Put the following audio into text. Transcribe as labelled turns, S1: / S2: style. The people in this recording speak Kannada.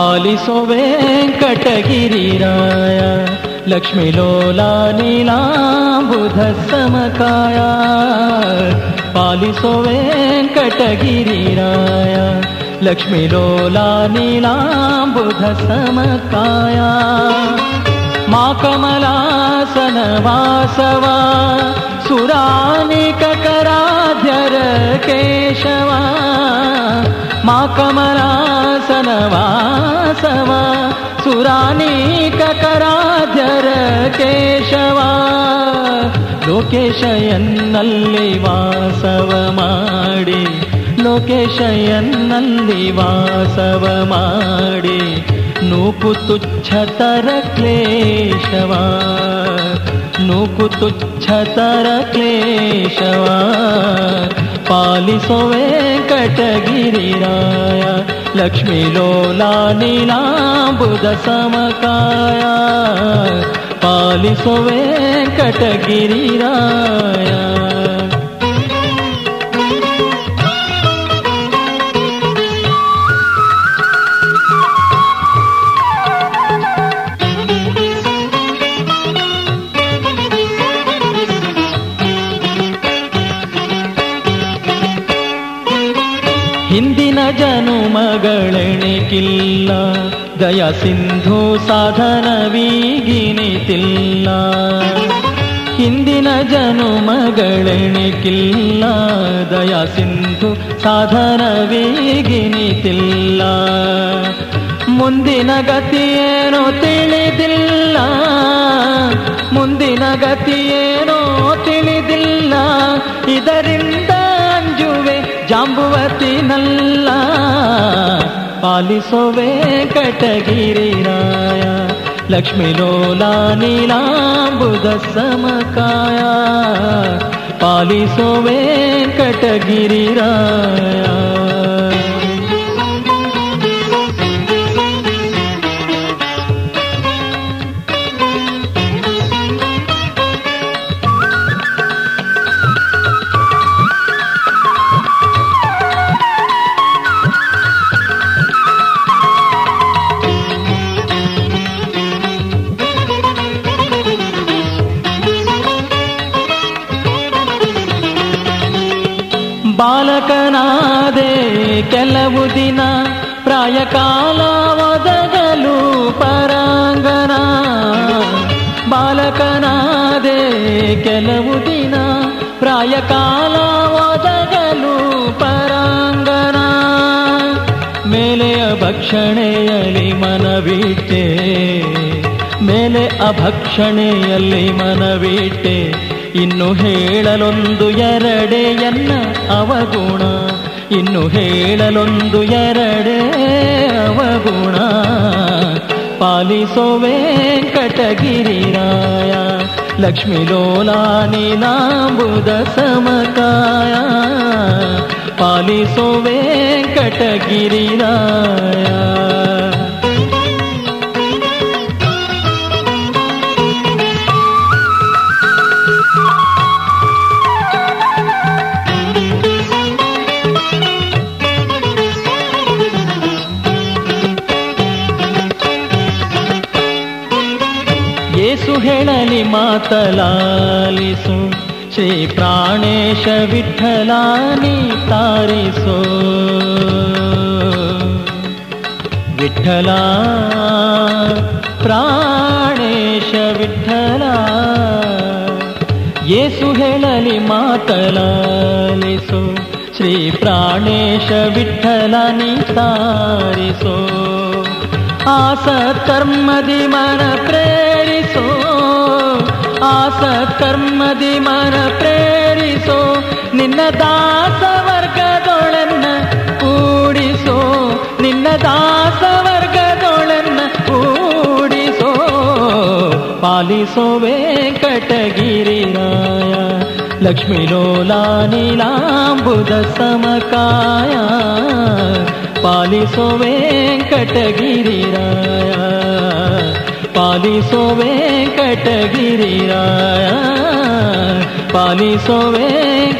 S1: पालिसोवे वेङ्कटगिरिराय लक्ष्मीलोला लोला पालिसो वेङ्कटगिरिराय लक्ष्मीलोला पालिसोवे मा कमलासन वासवा सुरानिककराध्यर केशवा। मा कमला ಮಾ ವಾಸವ ಸುರಾನೀಕ ಕರಾಧರ ಕೇಶವ. ಲೋಕೇಶಯನ್ನಲ್ಲಿ ವಾಸವ ಮಾಡಿ, ಲೋಕೇಶಯನ್ನಲ್ಲಿ ವಾಸವ ಮಾಡಿ, ನೂಕು ತುಚ್ಛತರ ಕ್ಲೇಶವ, ನೂಕು ತುಚ್ಛತರ ಕ್ಲೇಶವ. ಪಾಲಿಸೋ ವೆಂಕಟಗಿರಿರಾಯ लक्ष्मीलोला नीलाम्बुदसमकाया पालिसो वेङ्कटगिरिराया ಹಿಂದಿನ ಜನುಮಗಳೆಣಿಕಿಲ್ಲ ದಯ ಸಿಂಧು ಸಾಧನವೀಗಿನಿತಿಲ್ಲ ಹಿಂದಿನ ಜನುಮಗಳೆಣಿಕಿಲ್ಲ ದಯ ಸಿಂಧು ಸಾಧನವೀಗಿನಿತಿಲ್ಲ ಮುಂದಿನ ಗತಿಯೇನೋ ತಿಳಿದಿಲ್ಲ. ಮುಂದಿನ ಗತಿಯೇನೋ ತಿಳಿದಿಲ್ಲ. ಇದರಿಂದ ಅಂಜುವೆ ಪಾಲಿಸುವೆ ಕಟಗಿರಿರಾಯ ವೆಂಕಟಗಿರಿರಾಯ ಲಕ್ಷ್ಮೀಲೋಲಾ ನೀಲಾಂಬುದ ಸಮಕಾಯ ಪಾಲಿಸುವೆ ವೆಂಕಟಗಿರಿರಾಯ ಬಾಲಕನಾದೆ ಕೆಲವು ದಿನ ಪ್ರಾಯಕಾಲ ಒದಗಲು ಪರಾಂಗನ ಬಾಲಕನಾದೆ ಕೆಲವು ದಿನ ಪ್ರಾಯಕಾಲ ಒದಗಲು ಪರಾಂಗನ ಮೇಲೆಯ ಭಕ್ಷಣೆಯಲ್ಲಿ ಮನವಿಟ್ಟೆ. ಮೇಲೆ ಅಭಕ್ಷಣೆಯಲ್ಲಿ ಮನವಿಟ್ಟೆ. ಇನ್ನು ಹೇಳಲೊಂದು ಎರಡೆಯನ್ನ ಅವಗುಣ. ಇನ್ನು ಹೇಳಲೊಂದು ಎರಡೇ ಅವಗುಣ. ಪಾಲಿಸೋ ವೆಂಕಟಗಿರಿರಾಯ ಲಕ್ಷ್ಮೀಲೋಲಾ ನಾಂಬುದ ಸಮಕಾಯ. ಪಾಲಿಸೋ ವೆಂಕಟಗಿರಿರಾಯ ಏಸು ಹೇಳಲಿ ಮಾತಲಾಲಿಸು ಶ್ರೀ ಪ್ರಾಣೇಶ ವಿಠಲಾನಿ ತಾರಿಸೋ ವಿಠಲ ಪ್ರಾಣೇಶ ವಿಠಲ ಏಸು ಹೇಳಲಿ ಮಾತಲಾಲಿಸು ಶ್ರೀ ಪ್ರಾಣೇಶ ವಿಠಲನಿ ತಾರಿಸೋ ಆಸ ಕರ್ಮದಿ ಮನ ಪ್ರೇರಿಸೋ ಆಸ ಕರ್ಮದಿ ಮನ ಪ್ರೇರಿಸೋ, ನಿನ್ನ ದಾಸ ವರ್ಗದೊಳನ್ನ ಕೂಡಿಸೋ, ನಿನ್ನ ದಾಸ ವರ್ಗದೊಳನ್ನ ಕೂಡಿಸೋ. ಪಾಲಿಸೋ ವೆಂಕಟಗಿರಿರಾಯ ಲಕ್ಷ್ಮೀಲೋಲಾ ನೀಲಾಂಬುದ ಸಮಕಾಯ. ಪಾಲಿಸೋ ವೆಂಕಟಗಿರಿರಾಯ ಪಾಲಿಸೋ ವೆಂಕಟಗಿರಿರಾಯ ಪಾಲಿಸೋ ವೆಂಕಟಗಿರಿರಾಯ